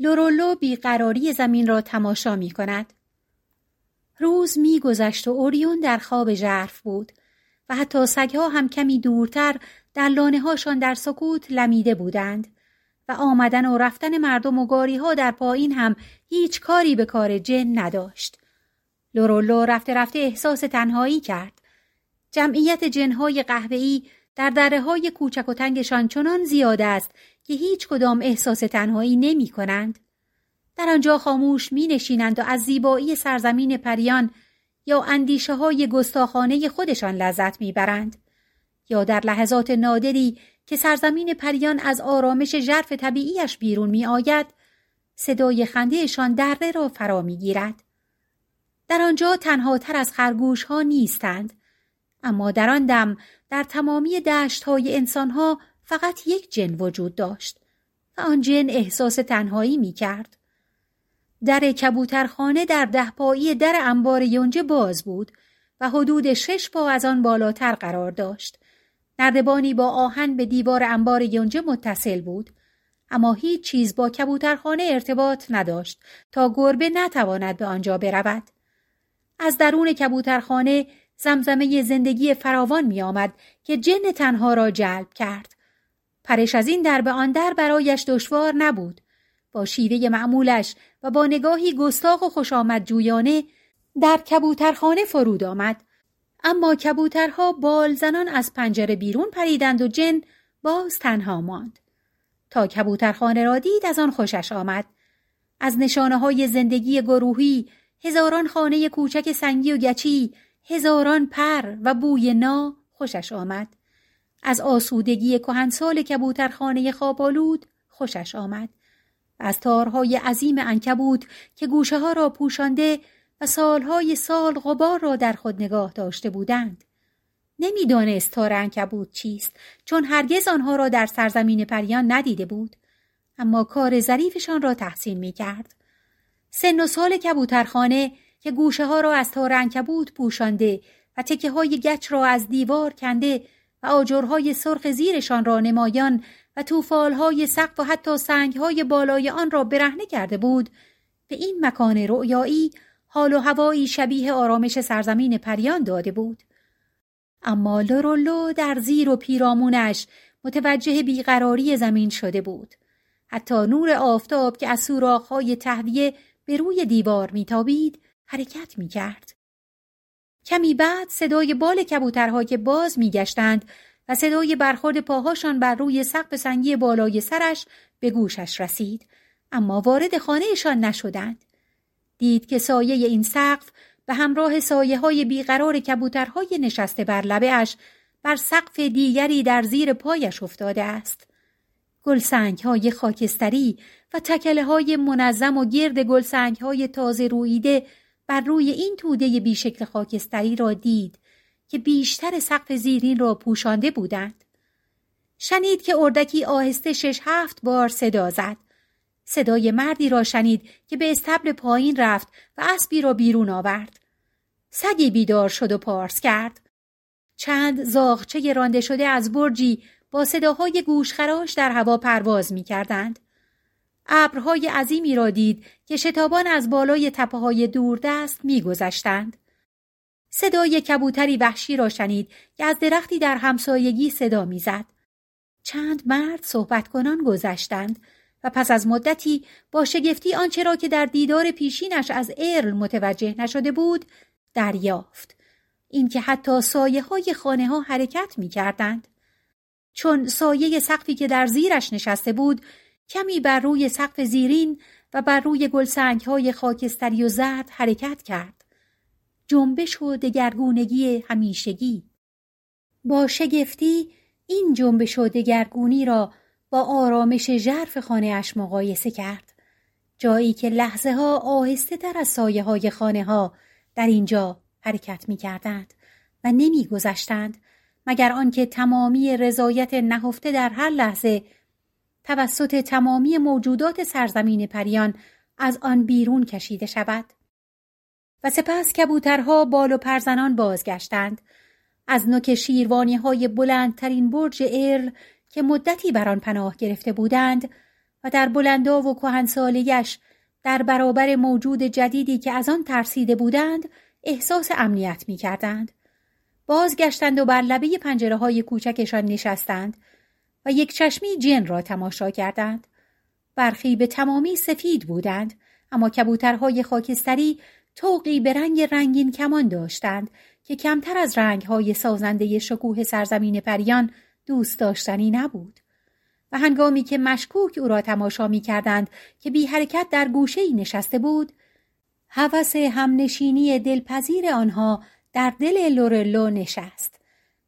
لورولو بیقراری زمین را تماشا می کند. روز می گذشت و اوریون در خواب ژرف بود و حتی سگها هم کمی دورتر در لانه هاشان در سکوت لمیده بودند و آمدن و رفتن مردم و گاری ها در پایین هم هیچ کاری به کار جن نداشت. لورولو رفته رفته احساس تنهایی کرد. جمعیت جنهای قهوه‌ای در دره های کوچک و تنگشان چنان زیاد است که هیچ کدام احساس تنهایی نمی کنند. در آنجا خاموش می نشینند و از زیبایی سرزمین پریان یا اندیشه های گستاخانه خودشان لذت می برند. یا در لحظات نادری که سرزمین پریان از آرامش ژرف طبیعیش بیرون می آید، صدای خندهشان دره را فرا می گیرد. در آنجا تنها تر از خرگوش ها نیستند. اما در آن دم در تمامی دشت های انسان ها فقط یک جن وجود داشت و آن جن احساس تنهایی می کرد. در کبوترخانه در ده پایی در انبار یونجه باز بود و حدود شش پا از آن بالاتر قرار داشت. نردبانی با آهن به دیوار انبار یونجه متصل بود اما هیچ چیز با کبوترخانه ارتباط نداشت تا گربه نتواند به آنجا برود. از درون کبوترخانه زمزمه زندگی فراوان می آمد که جن تنها را جلب کرد. پرش از این در به آن در برایش دشوار نبود. با شیوه معمولش و با نگاهی گستاخ و خوش آمد جویانه در کبوترخانه فرود آمد. اما کبوترها بال زنان از پنجره بیرون پریدند و جن باز تنها ماند. تا کبوترخانه را دید از آن خوشش آمد. از نشانه های زندگی گروهی هزاران خانه کوچک سنگی و گچی هزاران پر و بوی نا خوشش آمد. از آسودگی کهنسال کبوترخانه خوابالود خوشش آمد. از تارهای عظیم انکبوت که گوشه ها را پوشانده و سالهای سال غبار را در خود نگاه داشته بودند. نمی‌دانست تار انکبوت چیست چون هرگز آنها را در سرزمین پریان ندیده بود. اما کار ظریفشان را تحسین می کرد. سن و سال کبوترخانه که گوشه ها را از تار انکبوت پوشانده و تکه های گچ را از دیوار کنده و آجرهای سرخ زیرشان را نمایان و توفالهای سقف و حتی سنگهای بالای آن را برهنه کرده بود به این مکان رؤیایی حال و هوایی شبیه آرامش سرزمین پریان داده بود. اما لورولو در زیر و پیرامونش متوجه بیقراری زمین شده بود. حتی نور آفتاب که از سوراخ‌های تهویه به روی دیوار میتابید حرکت می‌کرد. کمی بعد صدای بال کبوترها که باز میگشتند و صدای برخورد پاهاشان بر روی سقف سنگی بالای سرش به گوشش رسید اما وارد خانهشان نشدند. دید که سایه این سقف به همراه سایه های بیقرار کبوترهای نشسته بر لبه اش بر سقف دیگری در زیر پایش افتاده است. گلسنگ های خاکستری و تکله های منظم و گرد گلسنگ های تازه رویده بر روی این توده بیشکل خاکستری را دید که بیشتر سقف زیرین را پوشانده بودند. شنید که اردکی آهسته شش هفت بار صدا زد. صدای مردی را شنید که به استبل پایین رفت و اسبی را بیرون آورد. سگی بیدار شد و پارس کرد. چند زاغچه رانده شده از برجی با صداهای گوشخراش در هوا پرواز می کردند. ابرهای عظیمی را دید که شتابان از بالای تپه های دوردست میگذشتند. صدای کبوتری وحشی را شنید که از درختی در همسایگی صدا می‌زد. چند مرد صحبت کنان گذشتند و پس از مدتی با شگفتی آنچه را که در دیدار پیشینش از ارل متوجه نشده بود دریافت. اینکه حتی سایه های خانه ها حرکت می کردند. چون سایه سقفی که در زیرش نشسته بود کمی بر روی سقف زیرین و بر روی گلسنگ های خاکستری و زرد حرکت کرد. جنبش و دگرگونگی همیشگی. با شگفتی این جنبش و دگرگونی را با آرامش ژرف خانه اش مقایسه کرد جایی که لحظه ها آهسته تر از سایه های خانه ها در اینجا حرکت می کردند و نمی گذشتند مگر آنکه تمامی رضایت نهفته در هر لحظه توسط تمامی موجودات سرزمین پریان از آن بیرون کشیده شود. و سپس کبوترها بال و پرزنان بازگشتند. از نوک شیروانی های بلندترین برج ارل که مدتی بر آن پناه گرفته بودند و در بلندا و کهنسالیش در برابر موجود جدیدی که از آن ترسیده بودند احساس امنیت می کردند. بازگشتند و بر لبه پنجره های کوچکشان نشستند. و یک چشمی جن را تماشا کردند. برخی به تمامی سفید بودند اما کبوترهای خاکستری توقی به رنگ رنگین کمان داشتند که کمتر از رنگهای سازنده شکوه سرزمین پریان دوست داشتنی نبود. و هنگامی که مشکوک او را تماشا می کردند که بی حرکت در گوشه ای نشسته بود، هوس همنشینی دلپذیر آنها در دل لورلو نشست.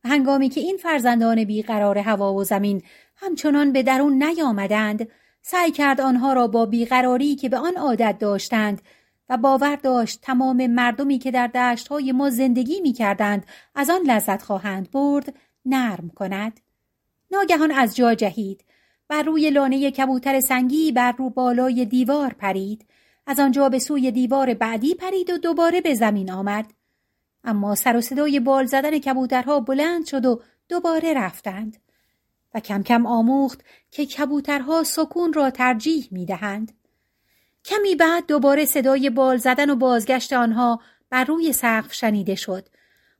هنگامی که این فرزندان بیقرار هوا و زمین همچنان به درون نیامدند، سعی کرد آنها را با بیقراری که به آن عادت داشتند و باور داشت تمام مردمی که در دشتهای ما زندگی می کردند از آن لذت خواهند برد نرم کند. ناگهان از جا جهید. بر روی لانه کبوتر سنگی بر رو بالای دیوار پرید. از آنجا به سوی دیوار بعدی پرید و دوباره به زمین آمد. اما سر و صدای بال زدن کبوترها بلند شد و دوباره رفتند و کم کم آموخت که کبوترها سکون را ترجیح می دهند. کمی بعد دوباره صدای بال زدن و بازگشت آنها بر روی سقف شنیده شد.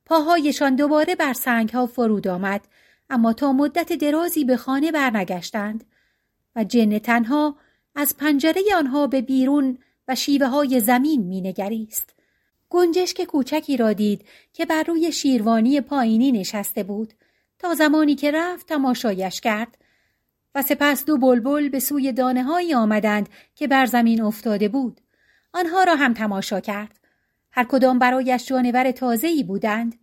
پاهایشان دوباره بر سنگها فرود آمد اما تا مدت درازی به خانه برنگشتند و جن تنها از پنجره آنها به بیرون و شیوه های زمین مینگریست. گنجشک کوچکی را دید که بر روی شیروانی پایینی نشسته بود تا زمانی که رفت تماشایش کرد و سپس دو بلبل به سوی دانه هایی آمدند که بر زمین افتاده بود. آنها را هم تماشا کرد. هر کدام برایش جانور تازه‌ای بودند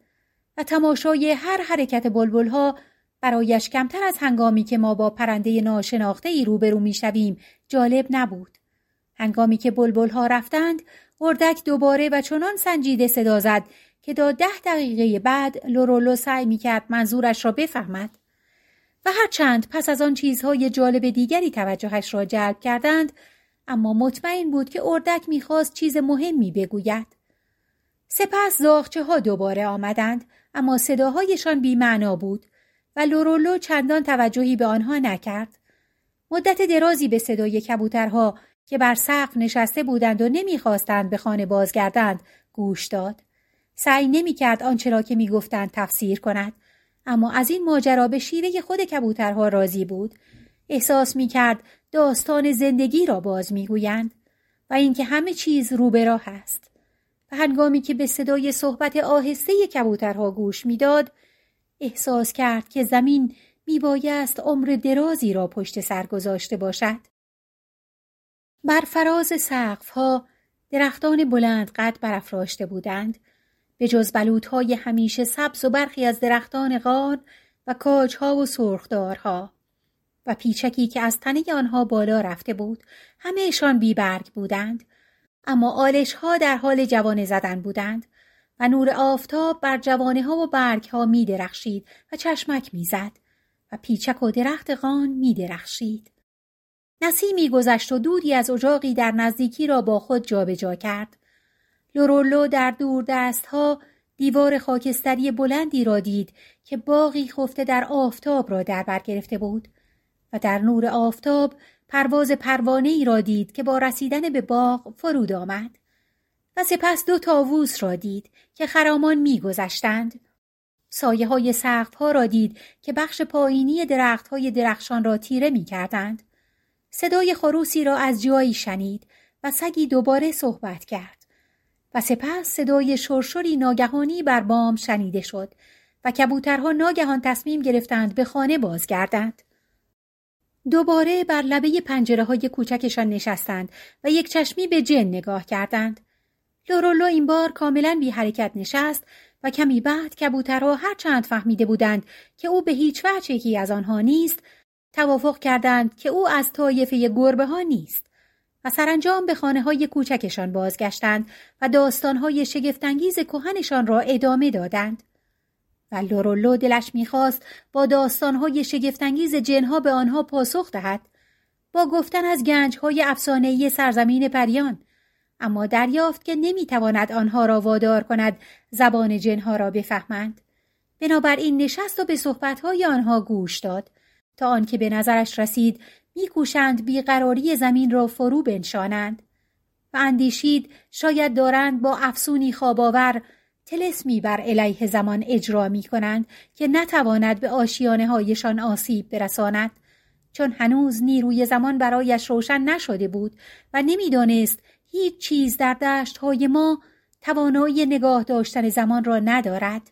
و تماشای هر حرکت بلبلها برایش کمتر از هنگامی که ما با پرنده ناشناخته ای روبرو می‌شویم جالب نبود. هنگامی که بلبل ها رفتند، اردک دوباره و چنان سنجیده صدا زد که تا ده دقیقه بعد لورولو سعی می‌کرد منظورش را بفهمد. و هرچند پس از آن چیزهای جالب دیگری توجهش را جلب کردند، اما مطمئن بود که اردک می‌خواست چیز مهمی بگوید. سپس زاغچه ها دوباره آمدند، اما صداهایشان بیمعنا بود و لورولو چندان توجهی به آنها نکرد. مدت درازی به صدای کبوترها که بر سقف نشسته بودند و نمی‌خواستند به خانه بازگردند گوش داد. سعی نمی‌کرد آنچه را که می‌گفتند تفسیر کند اما از این ماجرا به شیوه خود کبوترها راضی بود احساس می‌کرد داستان زندگی را باز می‌گویند و اینکه همه چیز رو به راه است و هنگامی که به صدای صحبت آهسته کبوترها گوش می‌داد احساس کرد که زمین میبایست عمر درازی را پشت سر گذاشته باشد. بر فراز ها درختان بلند قد برافراشته بودند. به جز های همیشه سبز و برخی از درختان غار و کاجها و سرخدارها. و پیچکی که از تنه آنها بالا رفته بود همهشان بیبرگ بودند. اما آلش ها در حال جوانه زدن بودند و نور آفتاب بر جوانه ها و برگ ها می درخشید و چشمک می و پیچک و درخت غان می درخشید. نسیمی گذشت و دودی از اجاقی در نزدیکی را با خود جابجا جا کرد. لورولو در دور دست ها دیوار خاکستری بلندی را دید که باقی خفته در آفتاب را در بر گرفته بود و در نور آفتاب پرواز پروانه ای را دید که با رسیدن به باغ فرود آمد. و سپس دو تاووس را دید که خرامان میگذشتند. سایه های سقف ها را دید که بخش پایینی درخت های درخشان را تیره می کردند. صدای خروسی را از جایی شنید و سگی دوباره صحبت کرد. و سپس صدای شرشری ناگهانی بر بام شنیده شد و کبوترها ناگهان تصمیم گرفتند به خانه بازگردند. دوباره بر لبه پنجره های کوچکشان نشستند و یک چشمی به جن نگاه کردند. لورولو این بار کاملا بی حرکت نشست و کمی بعد کبوترها هر چند فهمیده بودند که او به هیچ وجه یکی از آنها نیست توافق کردند که او از طایفه گربه ها نیست و سرانجام به خانه های کوچکشان بازگشتند و داستانهای شگفتانگیز کهنشان را ادامه دادند. و لورولو دلش می‌خواست با داستانهای شگفتانگیز جنها به آنها پاسخ دهد با گفتن از گنجهای افسانهای سرزمین پریان. اما دریافت که نمی‌تواند آنها را وادار کند زبان جنها را بفهمند. بنابراین نشست و به صحبتهای آنها گوش داد. تا آنکه به نظرش رسید میکوشند بیقراری زمین را فرو بنشانند و اندیشید شاید دارند با افسونی خواباور تلسمی بر علیه زمان اجرا می کنند که نتواند به آشیانه هایشان آسیب برساند چون هنوز نیروی زمان برایش روشن نشده بود و نمی‌دانست هیچ چیز در دشت های ما توانایی نگاه داشتن زمان را ندارد.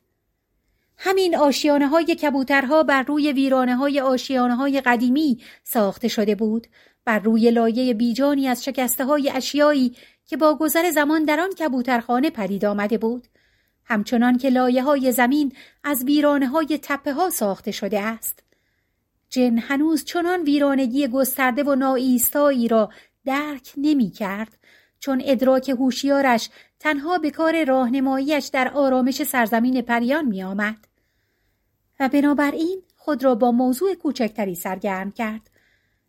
همین آشیانه های کبوترها بر روی ویرانه های آشیانه های قدیمی ساخته شده بود. بر روی لایه بیجانی از شکسته های اشیایی که با گذر زمان در آن کبوترخانه پدید آمده بود. همچنان که لایه های زمین از ویرانه های تپه ها ساخته شده است. جن هنوز چنان ویرانگی گسترده و ناایستایی را درک نمی کرد چون ادراک هوشیارش تنها به کار راهنماییش در آرامش سرزمین پریان می آمد. و بنابراین خود را با موضوع کوچکتری سرگرم کرد.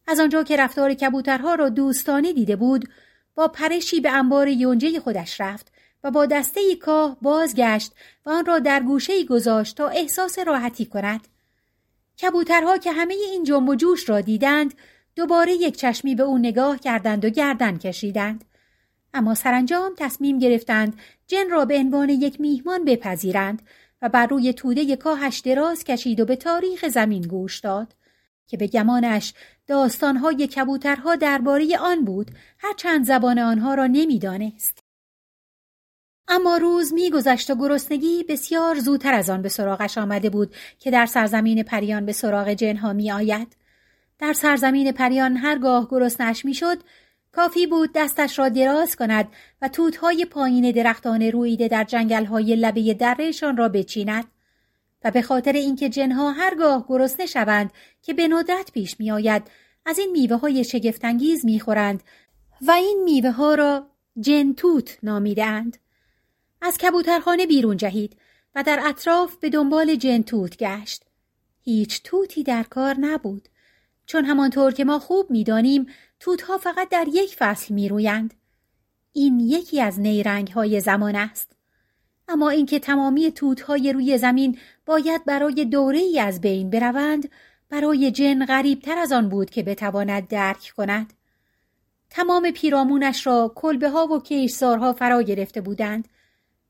از آنجا که رفتار کبوترها را دوستانه دیده بود با پرشی به انبار یونجه خودش رفت و با دسته کاه بازگشت و آن را در گوشه گذاشت تا احساس راحتی کند. کبوترها که همه این جنب و جوش را دیدند دوباره یک چشمی به او نگاه کردند و گردن کشیدند. اما سرانجام تصمیم گرفتند جن را به عنوان یک میهمان بپذیرند و بر روی توده کاهش دراز کشید و به تاریخ زمین گوش داد که به گمانش داستانهای کبوترها درباره آن بود هرچند زبان آنها را نمی‌دانست. اما روز میگذشت و گرسنگی بسیار زودتر از آن به سراغش آمده بود که در سرزمین پریان به سراغ جنها می آید. در سرزمین پریان هرگاه گرسنش می‌شد کافی بود دستش را دراز کند و توتهای پایین درختان رویده در جنگلهای لبه درهشان را بچیند و به خاطر اینکه جنها هرگاه گرسنه شوند که به ندرت پیش میآید از این میوه های شگفتانگیز می‌خورند و این میوه ها را جنتوت نامیدهاند. از کبوترخانه بیرون جهید و در اطراف به دنبال جنتوت گشت. هیچ توتی در کار نبود. چون همانطور که ما خوب می‌دانیم توتها فقط در یک فصل میرویند. این یکی از نیرنگ های زمان است. اما اینکه تمامی توتهای روی زمین باید برای دوره ای از بین بروند برای جن غریب تر از آن بود که بتواند درک کند. تمام پیرامونش را کلبه ها و کیشسارها فرا گرفته بودند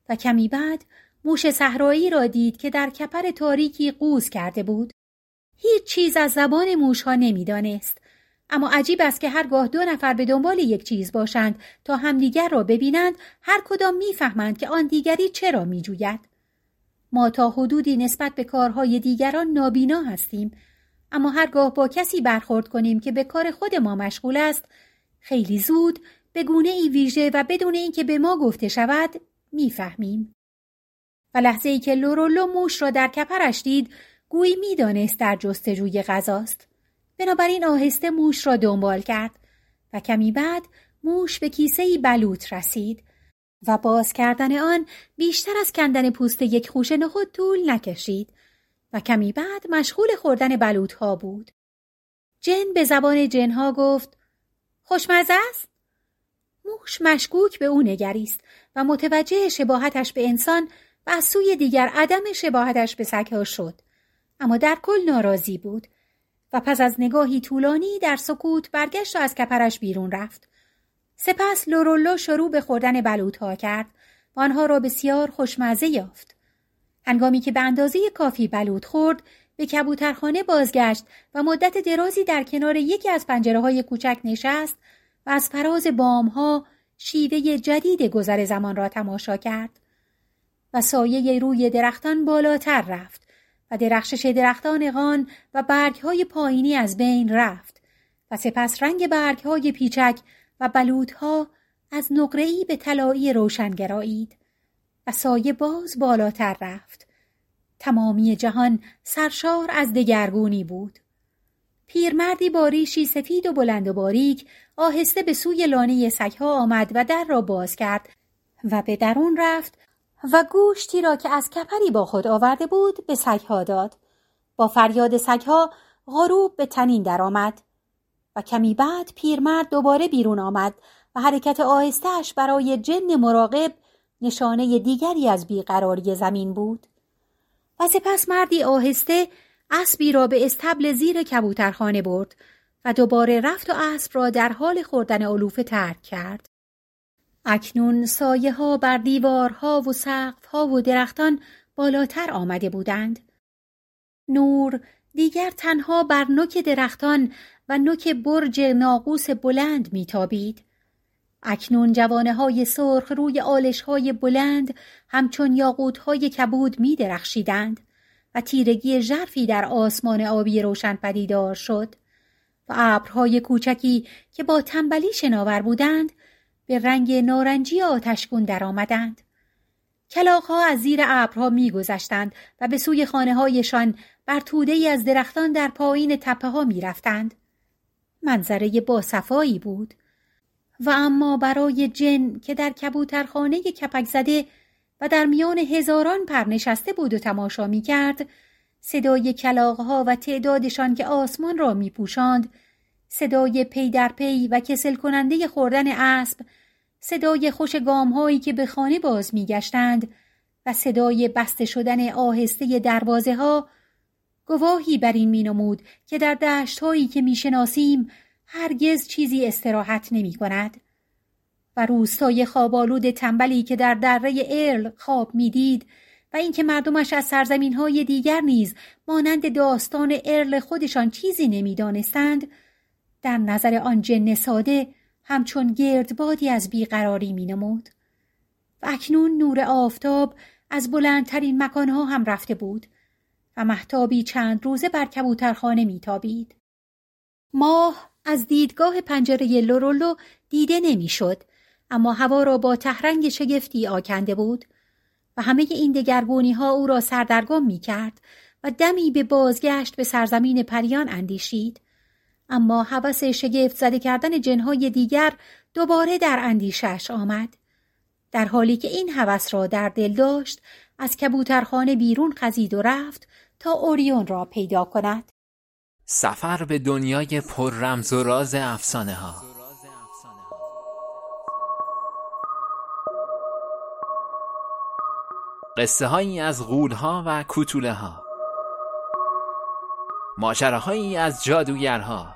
و کمی بعد موش صحرایی را دید که در کپر تاریکی قوز کرده بود. هیچ چیز از زبان موشها نمی‌دانست اما عجیب است که هرگاه دو نفر به دنبال یک چیز باشند تا همدیگر را ببینند هر کدام می‌فهمند که آن دیگری چرا میجوید. ما تا حدودی نسبت به کارهای دیگران نابینا هستیم اما هرگاه با کسی برخورد کنیم که به کار خود ما مشغول است خیلی زود به گونه ای ویژه و بدون اینکه به ما گفته شود می‌فهمیم. و لحظه ای که لورولو موش را در کپرش دید گویی می‌دانست در جستجوی غذاست. بنابراین آهسته موش را دنبال کرد و کمی بعد موش به کیسه بلوط رسید و باز کردن آن بیشتر از کندن پوست یک خوشه نخود طول نکشید و کمی بعد مشغول خوردن بلوط ها بود. جن به زبان جنها گفت خوشمزه است؟ موش مشکوک به او نگریست و متوجه شباهتش به انسان و از سوی دیگر عدم شباهتش به سگها شد. اما در کل ناراضی بود و پس از نگاهی طولانی در سکوت برگشت و از کپرش بیرون رفت. سپس لورولو شروع به خوردن بلوط کرد و آنها را بسیار خوشمزه یافت. هنگامی که به اندازه کافی بلوط خورد به کبوترخانه بازگشت و مدت درازی در کنار یکی از پنجره های کوچک نشست و از فراز ها شیوه جدید گذر زمان را تماشا کرد و سایه روی درختان بالاتر رفت و درخشش درختان غان و برگهای پایینی از بین رفت و سپس رنگ برگهای پیچک و بلودها از نقره‌ای به طلایی روشن گرایید و سایه باز بالاتر رفت. تمامی جهان سرشار از دگرگونی بود. پیرمردی با ریشی سفید و بلند و باریک آهسته به سوی لانه سگها آمد و در را باز کرد و به درون رفت و گوشتی را که از کپری با خود آورده بود به سگها داد. با فریاد سگها غروب به تنین درآمد و کمی بعد پیرمرد دوباره بیرون آمد و حرکت آهستهش برای جن مراقب نشانه دیگری از بیقراری زمین بود و سپس مردی آهسته اسبی را به استبل زیر کبوترخانه برد و دوباره رفت و اسب را در حال خوردن علوفه ترک کرد. اکنون سایه ها بر دیوارها و سقفها و درختان بالاتر آمده بودند. نور دیگر تنها بر نوک درختان و نوک برج ناقوس بلند میتابید. اکنون جوانه های سرخ روی آلش های بلند همچون یاقوت های کبود می درخشیدند و تیرگی ژرفی در آسمان آبی روشن پدیدار شد و ابرهای کوچکی که با تنبلی شناور بودند به رنگ نارنجی آتشگون درآمدند. کلاقها از زیر ابرها میگذشتند و به سوی خانه هایشان بر توده ای از درختان در پایین تپه ها می رفتند. منظره باصفایی بود و اما برای جن که در کبوترخانه کپک زده و در میان هزاران پر نشسته بود و تماشا می کرد صدای کلاغها و تعدادشان که آسمان را می پوشاند صدای پی در پی و کسل کننده خوردن اسب صدای خوش گامهایی که به خانه باز می گشتند و صدای بسته شدن آهسته دروازه ها گواهی بر این می نمود که در دشت هایی که می شناسیم هرگز چیزی استراحت نمی کند. و روستای خوابالود تنبلی که در دره ارل خواب می‌دید و اینکه مردمش از سرزمین های دیگر نیز مانند داستان ارل خودشان چیزی نمی‌دانستند در نظر آن جن ساده همچون گردبادی از بیقراری مینمود. و اکنون نور آفتاب از بلندترین مکانها هم رفته بود و محتابی چند روزه بر کبوترخانه میتابید. ماه از دیدگاه پنجره لورولو دیده نمی‌شد اما هوا را با تهرنگ شگفتی آکنده بود و همه این دگرگونی ها او را سردرگم می کرد و دمی به بازگشت به سرزمین پریان اندیشید. اما هوس شگفت زده کردن جنهای دیگر دوباره در اندیشش آمد. در حالی که این هوس را در دل داشت از کبوترخانه بیرون خزید و رفت تا اوریون را پیدا کند. سفر به دنیای پر رمز و راز افسانه ها. قصه هایی از غولها و کوتوله ها. ماجراهایی از جادوگرها.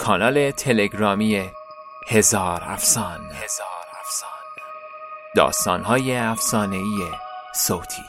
کانال تلگرامی هزار افسان. هزار افسان. داستانهای افسانه‌ای صوتی.